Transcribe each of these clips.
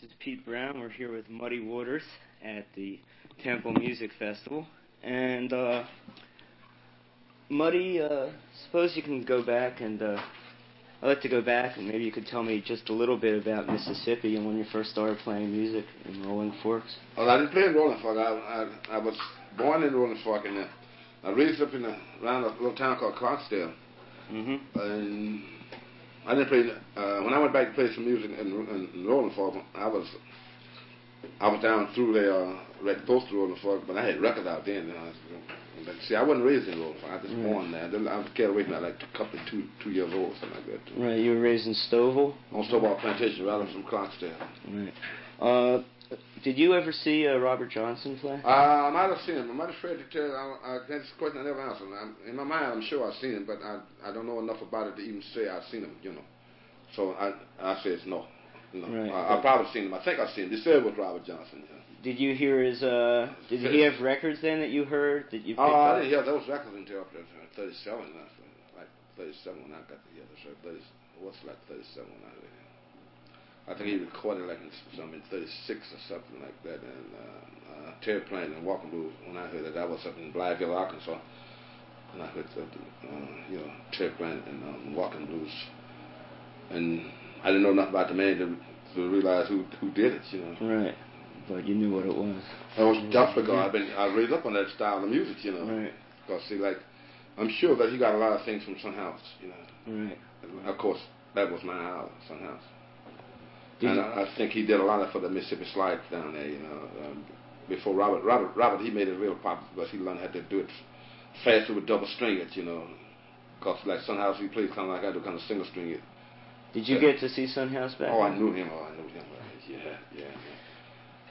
This is Pete Brown. We're here with Muddy Waters at the Temple Music Festival. And, uh, Muddy, uh, suppose you can go back and, uh, I'd like to go back and maybe you could tell me just a little bit about Mississippi and when you first started playing music in Rolling Forks. Well, I didn't play in Rolling Fork. I, I, I was born in Rolling Fork and uh, I raised up in a, around a little town called Clarksdale. Mm-hmm. And I didn't play. Uh, when I went back to play some music in, in, in Rolling Fork, I was I was down through there, uh, right close to Rolling Fork, but I had records out then. You know, but see, I wasn't raised in Rolling Fork. I was just Right. born there. Then I was carried away from that like a couple of two two years old, something like that. Too. Right, you were raised in Stovall? On Stovall Plantation, rather from Clarksdale. Right. Uh, did you ever see uh, Robert Johnson play? Uh, I might have seen him. I might have afraid to tell. I, I, that's a question I never answered. I'm, in my mind, I'm sure I've seen him, but I I don't know enough about it to even say I've seen him. You know, so I I say it's no. No, Right. I, I've probably seen him. I think I've seen him. They said it was Robert Johnson. Yeah. Did you hear his, uh, did he have records then that you heard that you picked Oh, I didn't hear those records until uh, 37. That's like 37 when I got hear this. or 30, what's like 37 when I. I think he recorded like in some in 36 or something like that. And uh, uh, Terraplane and Walking Blues. When I heard that, that was up in Blytheville, Arkansas. And I heard that, uh, you know, Terraplane and um, Walking Blues. And I didn't know nothing about the man to, to realize who who did it. You know. Right. But you knew what it was. That was just because I've been I raised up on that style of music. You know. Right. Because see, like, I'm sure that he got a lot of things from Sun House, you know. Right. Of course, that was my house, Sun House. And you- I, I think he did a lot of for the Mississippi Slides down there, you know. Um, before Robert, Robert, Robert, he made it real popular because he learned how to do it faster with double string it, you know. Because like Sun House, he plays kind of like I do, kind of single string it. Did you get to see Sun House back? Oh, I knew him. Oh, I knew him. Yeah, yeah. yeah.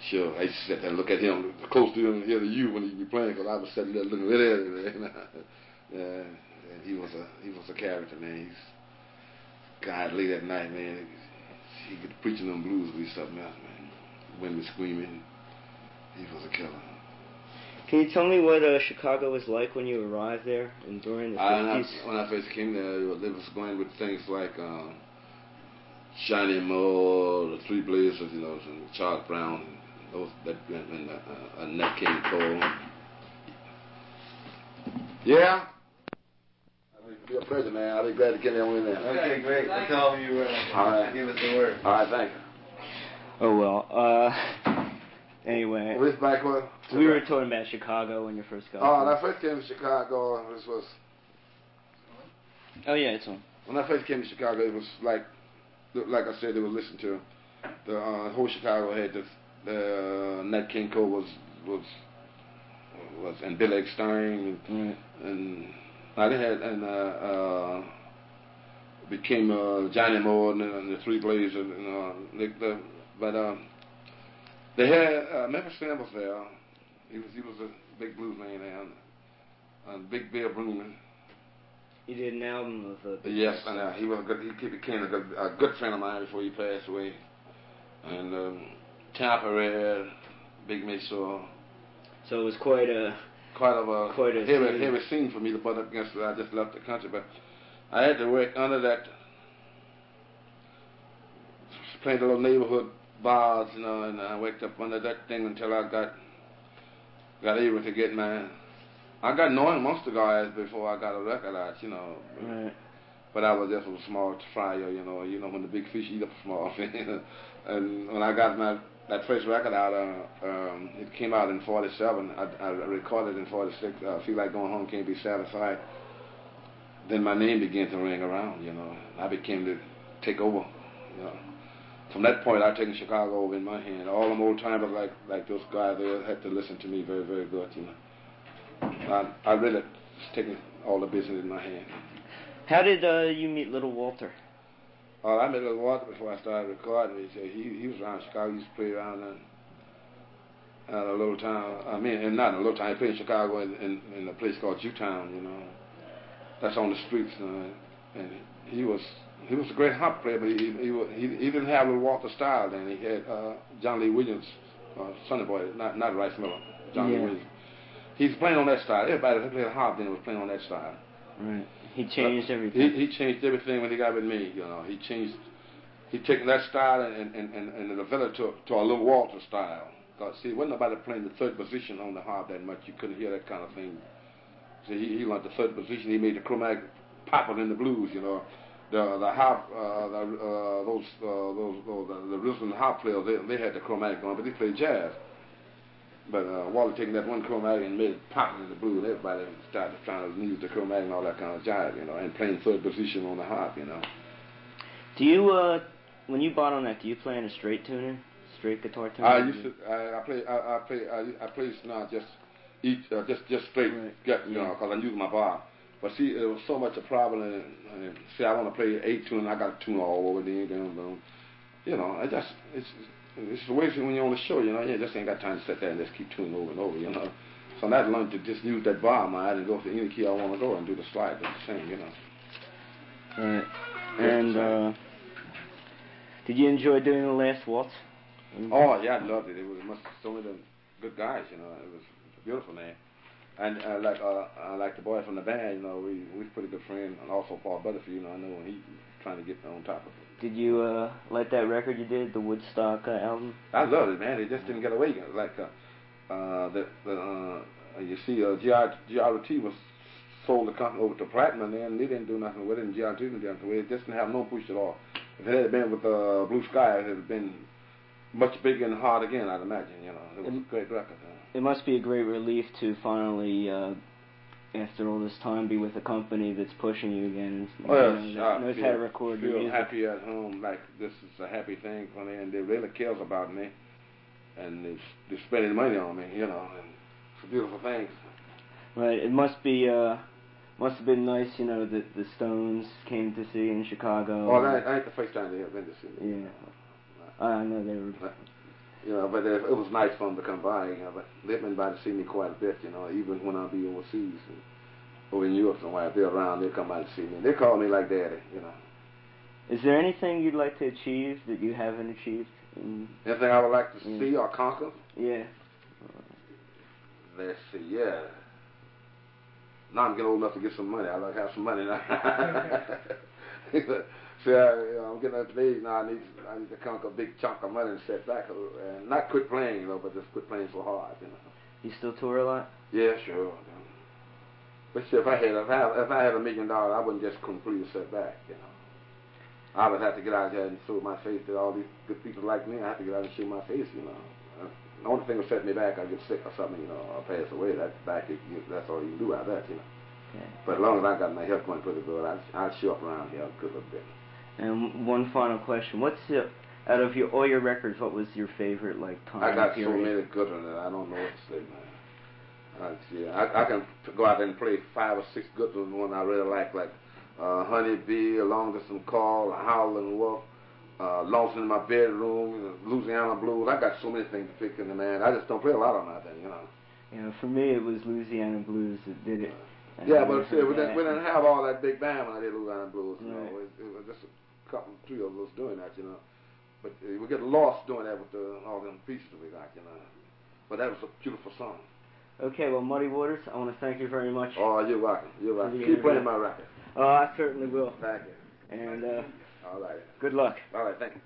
Sure, I used to sit there and look at him close to him, hear the you when he'd be playing, because I was sitting there looking right at him. man. yeah, and he was a he was a character, man. He's God late at night, man. He could preach them blues be something else, man. Women screaming. He was a killer. Can you tell me what uh, Chicago was like when you arrived there and during the I, I, 50s? when I first came there, it was, it going with things like um, Johnny Moore, the Three Blazers, you know, and Charles Brown, those that and, and uh, uh, Nat King Cole. Yeah. It'll be a pleasure, man. I'll be glad to get in with that. Okay, great. We'll tell you uh, All right. give us the word. All right, thank you. Oh, well. Uh, anyway, Well, this back one. we were talking about Chicago when you first got Oh, when. I first came to Chicago, this was Oh, yeah, it's on. when I first came to Chicago, it was like, like I said, they were listening to the uh, whole Chicago had the, the uh, Nat King Cole was was was and Billy Eckstine Right. and, and I had and uh, uh, became uh, Johnny Moore and, and the Three Blazers and uh, they, the, but um, they had uh, Memphis Slim was there. He was he was a big blues man there. And, and Big Bill Broonzy. You did an album with. uh, Yes, and uh, he was a good, he became a good, a good friend of mine before he passed away. And um, Tampa Red, Big Maceo, So it was quite a. quite of a Quite a heavy, scene. heavy scene for me to butt up against. I just left the country, but I had to work under that, playing the little neighborhood bars, you know, and I worked up under that thing until I got got able to get my. I got knowing most of the guys before I got a record out, you know. Right. But I was just a small fryer, you know. You know when the big fish eat up small fish. and when I got my that first record out, uh, um, it came out in '47. I, I recorded in '46. Uh, Feel like going home, can't be satisfied. Then my name began to ring around, you know. I became to take over, you know. From that point, I taken Chicago over in my hand. All them old timers like like those guys, they had to listen to me very very good, you know. I I really taken all the business in my hand. How did uh, you meet Little Walter? Oh, I met Little Walter before I started recording. He said he he was around Chicago. He used to play around in, in a little town. I mean, and not in a little town. He played in Chicago in, in, in a place called Jewtown. You know, that's on the streets. You know, and he was he was a great harp player, but he he he, he didn't have Little Walter style. Then he had uh, John Lee Williams, uh, Sonny Boy, not not Rice Miller, John Yeah. Lee Williams. He's playing on that style. Everybody that played harp then was playing on that style. Right. He changed everything. He, he changed everything when he got with me. You know, he changed he taken that style and and and, and developed to to a little Walter style. Cause see, wasn't nobody playing the third position on the harp that much. You couldn't hear that kind of thing. See, he, he learned the third position. He made the chromatic popular in the blues. You know, the the harp, uh, the, uh, those uh, those those uh, the rhythm harp players, they they had the chromatic on, but they played jazz. But uh, Walter taking that one chromatic and made it popular in the blues. Everybody started trying to use the chromatic and all that kind of jive, you know, and playing third position on the harp, you know. Do you, uh, when you bought on that, do you play in a straight tuner, straight guitar tuner? I used to, I, I play, I, I play, I, I play now just each, uh, just just straight, Right. get, you know, because I use my bar. But see, it was so much a problem. And, and see, I want to play eight tune, I got to tune all over the down. You know, I just, it's, it's the way when you're on the show, you know, you just ain't got time to sit there and just keep tuning over and over, you know. So I learned to just use that bar man and go to any key I want to go and do the slide and same, you know. Right. And, uh, did you enjoy doing the last waltz? Oh yeah, I loved it. It was must so many good guys, you know. It was a beautiful name. And uh, like uh, uh, like the boy from the band, you know, we we pretty good friend, and also Paul Butterfield. You know, I know when he trying to get on top of it. Did you, uh, like that record you did, the Woodstock uh, album? I loved it, man. They just didn't get away. Like uh, uh, the the uh, you see, uh, GR, GRT was sold the company over to Platinum, and they didn't do nothing with it. And GRT didn't do nothing with it. It just didn't have no push at all. If it had been with uh, Blue Sky, it would have been much bigger and hard again. I'd imagine. You know, it was Um, a great record. Uh, It must be a great relief to finally, uh, after all this time, be with a company that's pushing you again. Oh, you know, I knows feel, how to record your feel music. happy at home. Like this is a happy thing for me, and they really cares about me, and they they're spending money on me. You know, and it's a beautiful thing. Right. It must be, uh, must have been nice, you know, that the Stones came to see you in Chicago. Oh, that, that ain't the first time they have been to see me. Yeah. I know they were. You know, but it, it was nice for them to come by. You know, but they've been by to see me quite a bit. You know, even when I be overseas and over in Europe somewhere, if they're around, they'll come by to see me. They call me like daddy. You know, Is there anything you'd like to achieve that you haven't achieved? In, anything I would like to Yeah. see or conquer. yeah. Let's see, yeah. Now I'm getting old enough to get some money. I like to have some money now. see, I, you know, I'm getting up to age now. I need, I need to conquer a big chunk of money and set back, and not quit playing, you know, but just quit playing so hard, you know. You still tour a lot? Yeah, sure. But see, if I had, if I had, if I had a million dollars, I wouldn't just completely set back, you know. I would have to get out here and show my face to all these good people like me. I have to get out and show my face, you know. The only thing that set me back, I get sick or something, you know, or pass away. That's back. That's all you can do out of that, you know. Okay. But as long as I got my health going pretty good, I I show up around here a good little bit. And one final question: What's the, out of your all your records? What was your favorite like time I got so period? many good ones that I don't know what to say, man. I, yeah, I, I can go out there and play five or six good ones. One I really like, like uh, Honey Bee, Along Distance Call, Howling Wolf, uh, Lost in My Bedroom, Louisiana Blues. I got so many things to pick in the man. I just don't play a lot of them out there, you know. You know, for me it was Louisiana Blues that did it. And Yeah, but see, we didn't, we didn't have all that big band when I did Louisiana Blues. You Right. know, it, it was just a couple, three of us doing that. You know, but uh, we get lost doing that with the, all them pieces we got. You know, but that was a beautiful song. Okay, well, Muddy Waters, I want to thank you very much. Oh, you're welcome. You're welcome. Keep playing my record. Oh, I certainly will. Thank you. And uh, All right. good luck. All right. Thank you.